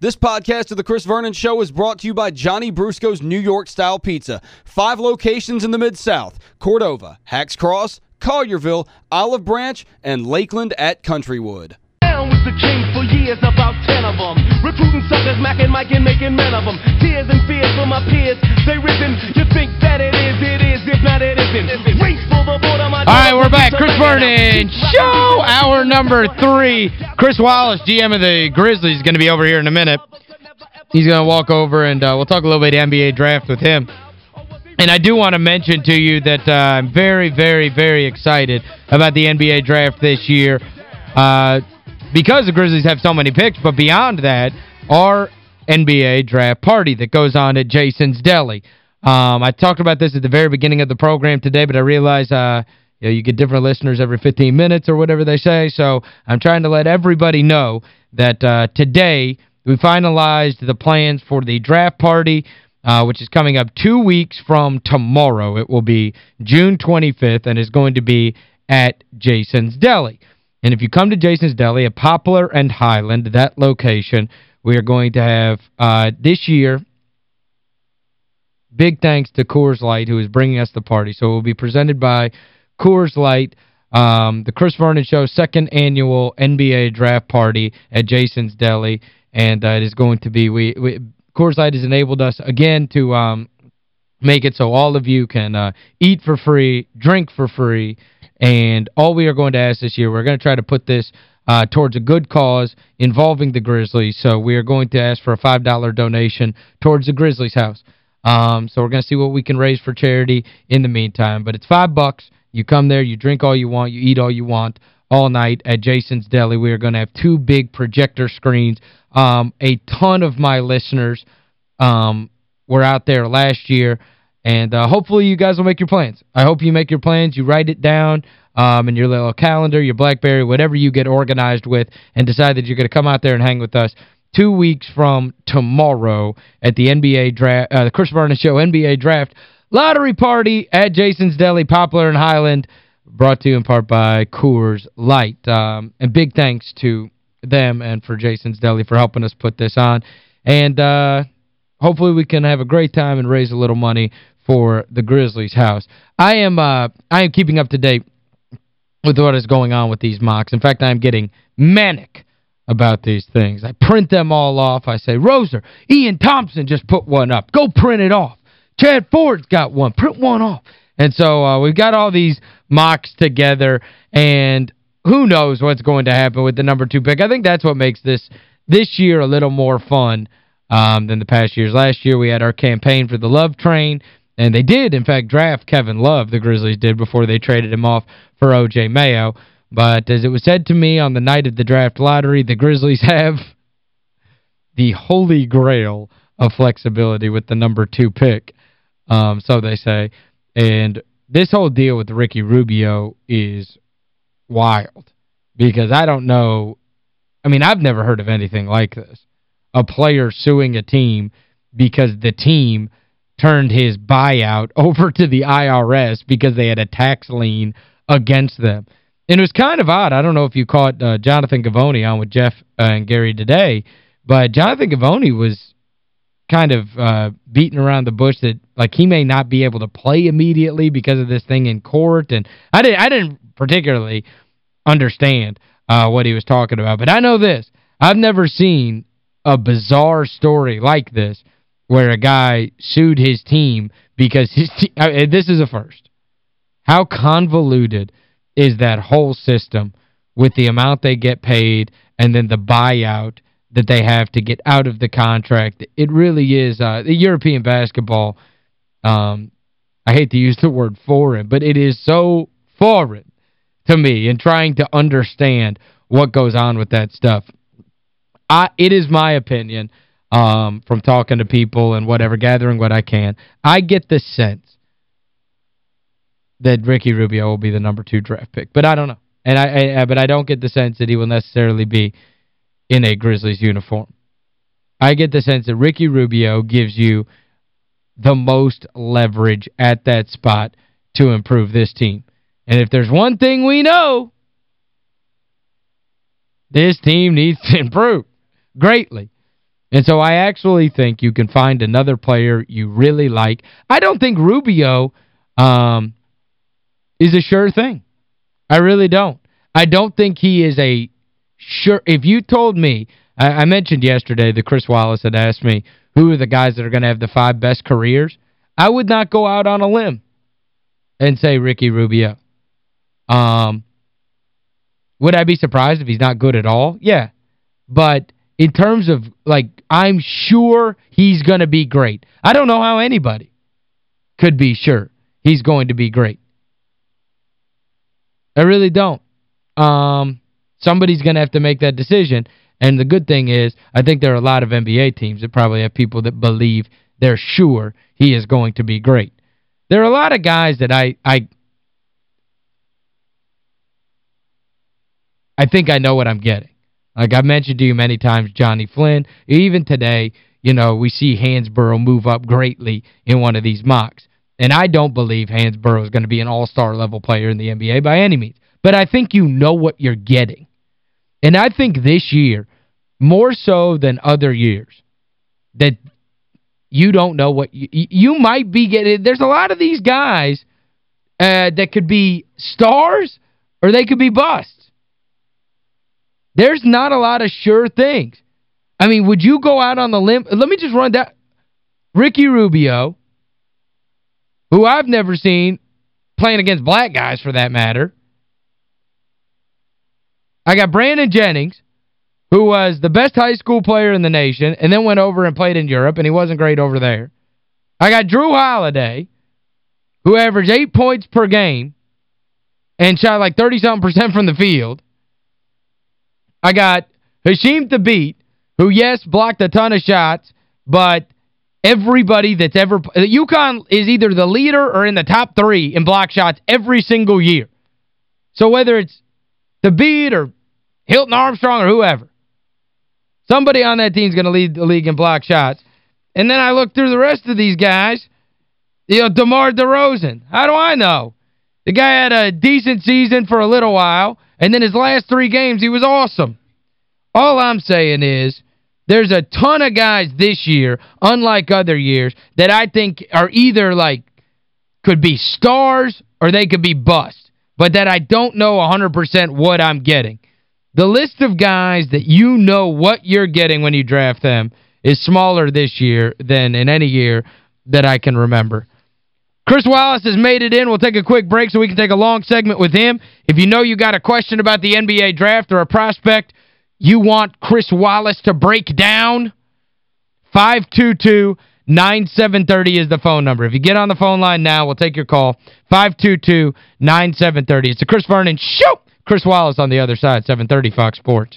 This podcast of The Chris Vernon Show is brought to you by Johnny Brusco's New York-style pizza. Five locations in the Mid-South. Cordova, Hacks Cross, Collierville, Olive Branch, and Lakeland at Countrywood. Down with the king for years, about ten of them. Recruiting suckers, Mike, and making men of them. Tears and fears for my peers, they risen. You think that it is, it is, if not it isn't. All right, we're back. Chris Vernon, show hour number three. Chris Wallace, GM of the Grizzlies, is going to be over here in a minute. He's going to walk over, and uh, we'll talk a little bit NBA draft with him. And I do want to mention to you that uh, I'm very, very, very excited about the NBA draft this year uh, because the Grizzlies have so many picks. But beyond that, our NBA draft party that goes on at Jason's Deli. Um, I talked about this at the very beginning of the program today, but I realize uh, you, know, you get different listeners every 15 minutes or whatever they say. So I'm trying to let everybody know that uh, today we finalized the plans for the draft party, uh, which is coming up two weeks from tomorrow. It will be June 25th and is going to be at Jason's Deli. And if you come to Jason's Deli at Poplar and Highland, that location, we are going to have uh, this year big thanks to Coors Light who is bringing us the party. So it will be presented by Coors Light, um, the Chris Vernon Show second annual NBA draft party at Jason's Deli. And uh, it is going to be, we, we Coors Light has enabled us again to um, make it so all of you can uh, eat for free, drink for free, and all we are going to ask this year, we're going to try to put this uh, towards a good cause involving the Grizzlies. So we are going to ask for a $5 donation towards the Grizzlies house. Um, so we're going to see what we can raise for charity in the meantime. But it's five bucks. You come there, you drink all you want, you eat all you want all night at Jason's Deli. We are going to have two big projector screens. Um, a ton of my listeners um, were out there last year. And uh, hopefully you guys will make your plans. I hope you make your plans. You write it down um, in your little calendar, your BlackBerry, whatever you get organized with, and decide that you're going to come out there and hang with us two weeks from tomorrow at the NBA draft, uh, the Chris Vernon Show NBA Draft Lottery Party at Jason's Deli, Poplar and Highland, brought to you in part by Coors Light. Um, and big thanks to them and for Jason's Deli for helping us put this on. And uh, hopefully we can have a great time and raise a little money for the Grizzlies house. I am uh, I am keeping up to date with what is going on with these mocks. In fact, I am getting manic about these things. I print them all off. I say, Roser, Ian Thomsen just put one up. Go print it off. Chad Ford's got one. Print one off. And so uh, we've got all these mocks together, and who knows what's going to happen with the number two pick. I think that's what makes this this year a little more fun um, than the past years. Last year we had our campaign for the Love Train, and they did, in fact, draft Kevin Love, the Grizzlies did, before they traded him off for O.J. Mayo. But as it was said to me on the night of the draft lottery, the Grizzlies have the holy grail of flexibility with the number two pick, um, so they say. And this whole deal with Ricky Rubio is wild because I don't know I mean, I've never heard of anything like this. A player suing a team because the team turned his buyout over to the IRS because they had a tax lien against them. And it was kind of odd. I don't know if you caught uh, Jonathan Givony on with Jeff uh, and Gary today, but Jonathan Givony was kind of uh, beating around the bush that like he may not be able to play immediately because of this thing in court and I didn't I didn't particularly understand uh, what he was talking about. But I know this. I've never seen a bizarre story like this where a guy sued his team because his te uh, this is a first. How convoluted is that whole system with the amount they get paid and then the buyout that they have to get out of the contract. It really is uh, the European basketball um I hate to use the word foreign, but it is so foreign to me in trying to understand what goes on with that stuff. I It is my opinion um, from talking to people and whatever, gathering what I can. I get the sense that Ricky Rubio will be the number two draft pick. But I don't know. and I, I But I don't get the sense that he will necessarily be in a Grizzlies uniform. I get the sense that Ricky Rubio gives you the most leverage at that spot to improve this team. And if there's one thing we know, this team needs to improve greatly. And so I actually think you can find another player you really like. I don't think Rubio um, is a sure thing. I really don't. I don't think he is a sure... If you told me... I, I mentioned yesterday that Chris Wallace had asked me who are the guys that are going to have the five best careers. I would not go out on a limb and say Ricky Rubio. Um, would I be surprised if he's not good at all? Yeah. But in terms of, like, I'm sure he's going to be great. I don't know how anybody could be sure he's going to be great. I really don't. Um, somebody's going to have to make that decision. And the good thing is, I think there are a lot of NBA teams that probably have people that believe they're sure he is going to be great. There are a lot of guys that I I I think I know what I'm getting. Like I've mentioned to you many times, Jonny Flynn. Even today, you know, we see Hansbrough move up greatly in one of these mocks. And I don't believe Hansbrough is going to be an all-star level player in the NBA by any means. But I think you know what you're getting. And I think this year, more so than other years, that you don't know what you, you might be getting. There's a lot of these guys uh, that could be stars or they could be busts. There's not a lot of sure things. I mean, would you go out on the limb? Let me just run that. Ricky Rubio, who I've never seen playing against black guys for that matter. I got Brandon Jennings, who was the best high school player in the nation and then went over and played in Europe, and he wasn't great over there. I got Jrue Holiday, who averaged eight points per game and shot like 30-something percent from the field. I got Hasheem Thabeet, who, yes, blocked a ton of shots, but everybody that's ever... UConn is either the leader or in the top three in block shots every single year. So whether it's Thabeet or Hilton Armstrong or whoever, Somebody on that team is going to lead the league in block shots. And then I look through the rest of these guys. You know, DeMar DeRozan. How do I know? The guy had a decent season for a little while, and then his last three games, he was awesome. All I'm saying is there's a ton of guys this year, unlike other years, that I think are either, like, could be stars or they could be bust, but that I don't know 100% what I'm getting. The list of guys that you know what you're getting when you draft them is smaller this year than in any year that I can remember. Chris Wallace has made it in. We'll take a quick break so we can take a long segment with him. If you know you got a question about the NBA draft or a prospect you want Chris Wallace to break down, 522 9730 is the phone number. If you get on the phone line now, we'll take your call. 522-9730. It's the Chris Vernon Show. Chris Wallace on the other side, 730 Fox Sports.